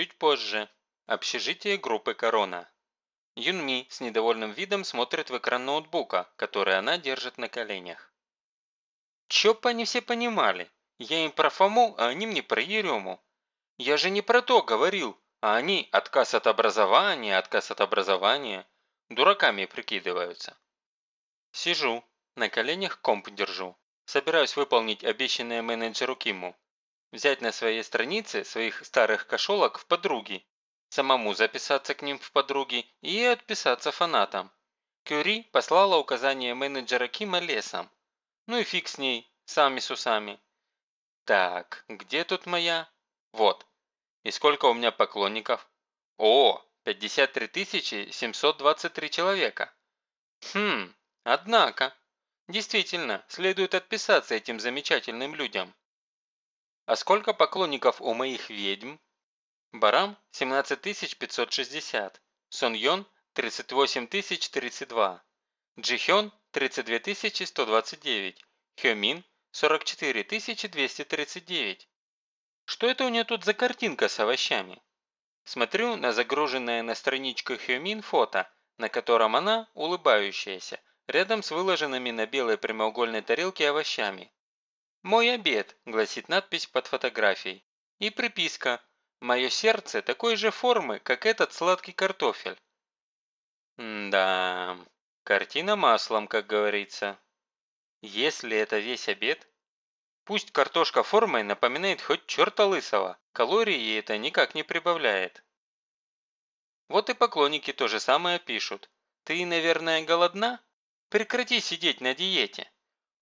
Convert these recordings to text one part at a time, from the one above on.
чуть позже. Общежитие группы «Корона». Юнми с недовольным видом смотрит в экран ноутбука, который она держит на коленях. Чё бы они все понимали? Я им про Фому, а они мне про Ерему. Я же не про то говорил, а они отказ от образования, отказ от образования. Дураками прикидываются. Сижу, на коленях комп держу. Собираюсь выполнить обещанное менеджеру Киму. Взять на своей странице своих старых кошелок в подруги. Самому записаться к ним в подруги и отписаться фанатам. Кюри послала указание менеджера Кима лесом. Ну и фиг с ней, сами с усами. Так, где тут моя? Вот. И сколько у меня поклонников? О, 53 723 человека. Хм, однако. Действительно, следует отписаться этим замечательным людям. А сколько поклонников у моих ведьм? Барам – 17560, Сон-Йон – 38032, Джихён – 32129, Хёмин – 44239. Что это у нее тут за картинка с овощами? Смотрю на загруженное на страничку Хёмин фото, на котором она, улыбающаяся, рядом с выложенными на белой прямоугольной тарелке овощами. «Мой обед», – гласит надпись под фотографией. И приписка Мое сердце такой же формы, как этот сладкий картофель. да, картина маслом, как говорится. Если это весь обед, пусть картошка формой напоминает хоть черта лысого, калорий ей это никак не прибавляет. Вот и поклонники то же самое пишут. Ты, наверное, голодна? Прекрати сидеть на диете.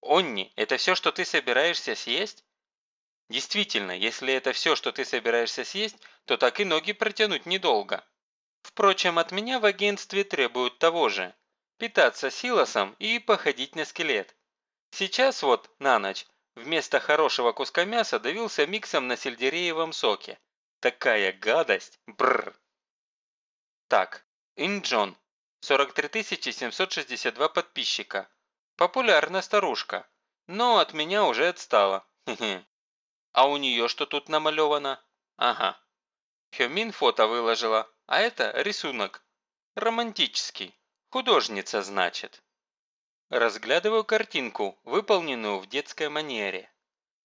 Онни, это все, что ты собираешься съесть? Действительно, если это все, что ты собираешься съесть, то так и ноги протянуть недолго. Впрочем, от меня в агентстве требуют того же. Питаться силосом и походить на скелет. Сейчас вот, на ночь, вместо хорошего куска мяса давился миксом на сельдереевом соке. Такая гадость! Бррр! Так, Инджон. 43 762 подписчика. Популярна старушка. Но от меня уже отстала. А у нее что тут намалевано? Ага. Хёмин фото выложила, а это рисунок. Романтический. Художница, значит. Разглядываю картинку, выполненную в детской манере.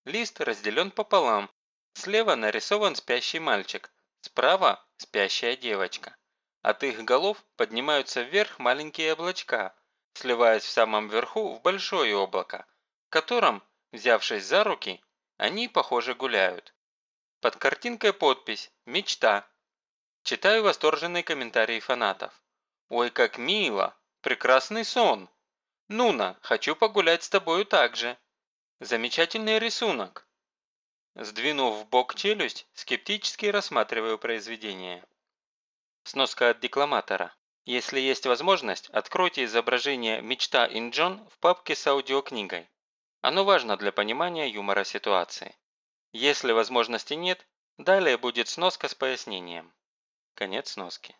Лист разделен пополам. Слева нарисован спящий мальчик, справа – спящая девочка. От их голов поднимаются вверх маленькие облачка, сливаясь в самом верху в большое облако, в котором, взявшись за руки, они, похоже, гуляют. Под картинкой подпись «Мечта». Читаю восторженные комментарии фанатов. «Ой, как мило! Прекрасный сон! Нуна, хочу погулять с тобою также! Замечательный рисунок!» Сдвинув в бок челюсть, скептически рассматриваю произведение. Сноска от декламатора. Если есть возможность, откройте изображение «Мечта Инджон» в папке с аудиокнигой. Оно важно для понимания юмора ситуации. Если возможности нет, далее будет сноска с пояснением. Конец сноски.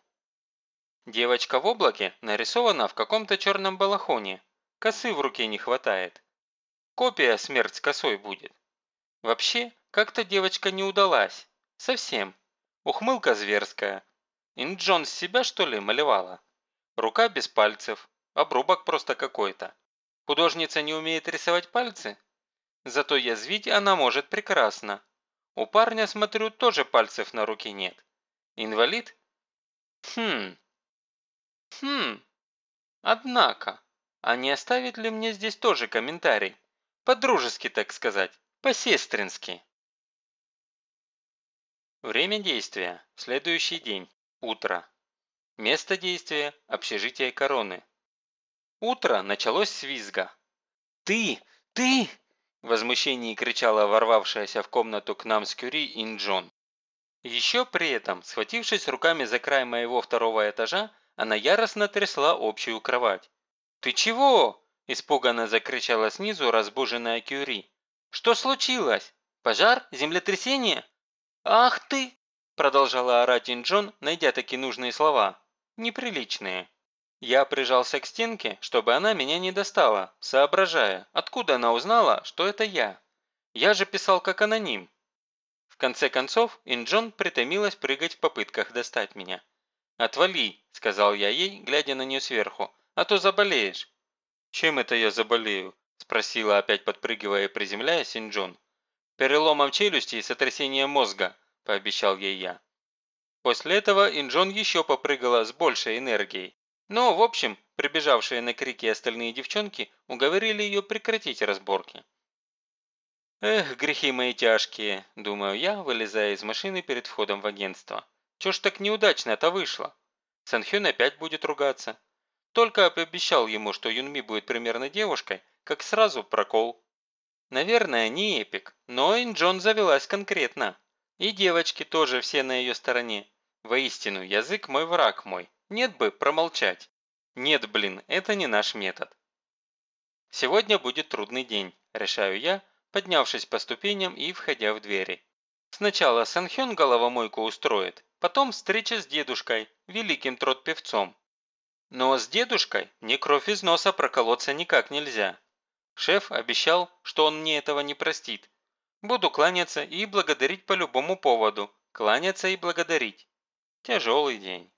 Девочка в облаке нарисована в каком-то черном балахоне. Косы в руке не хватает. Копия смерть с косой будет. Вообще, как-то девочка не удалась. Совсем. Ухмылка зверская. Инджон себя, что ли, малевала? Рука без пальцев. Обрубок просто какой-то. Художница не умеет рисовать пальцы? Зато язвить она может прекрасно. У парня, смотрю, тоже пальцев на руке нет. Инвалид? Хм. Хм. Однако, а не оставит ли мне здесь тоже комментарий? По-дружески, так сказать. По-сестрински. Время действия. Следующий день. Утро. Место действия – общежитие короны. Утро началось с визга. «Ты! Ты!» – в возмущении кричала ворвавшаяся в комнату к нам с Кюри Инджон. Еще при этом, схватившись руками за край моего второго этажа, она яростно трясла общую кровать. «Ты чего?» – испуганно закричала снизу разбуженная Кюри. «Что случилось? Пожар? Землетрясение?» «Ах ты!» – продолжала орать Инджон, найдя такие нужные слова. Неприличные. Я прижался к стенке, чтобы она меня не достала, соображая, откуда она узнала, что это я. Я же писал как аноним. В конце концов, Инджон притомилась прыгать в попытках достать меня. «Отвали», – сказал я ей, глядя на нее сверху, – «а то заболеешь». «Чем это я заболею?» – спросила опять подпрыгивая и приземляясь Инджон. «Переломом челюсти и сотрясением мозга», – пообещал ей я. После этого Инджон еще попрыгала с большей энергией. Но, в общем, прибежавшие на крики остальные девчонки уговорили ее прекратить разборки. «Эх, грехи мои тяжкие», – думаю я, вылезая из машины перед входом в агентство. «Чё ж так неудачно это вышло? Санхён опять будет ругаться. Только пообещал ему, что Юнми будет примерно девушкой, как сразу прокол. Наверное, не эпик, но Инджон завелась конкретно. И девочки тоже все на ее стороне. Воистину, язык мой враг мой. Нет бы промолчать. Нет, блин, это не наш метод. Сегодня будет трудный день, решаю я, поднявшись по ступеням и входя в двери. Сначала Санхён головомойку устроит, потом встреча с дедушкой, великим трот-певцом. Но с дедушкой мне кровь из носа проколоться никак нельзя. Шеф обещал, что он мне этого не простит. Буду кланяться и благодарить по любому поводу. Кланяться и благодарить. Тяжелый день.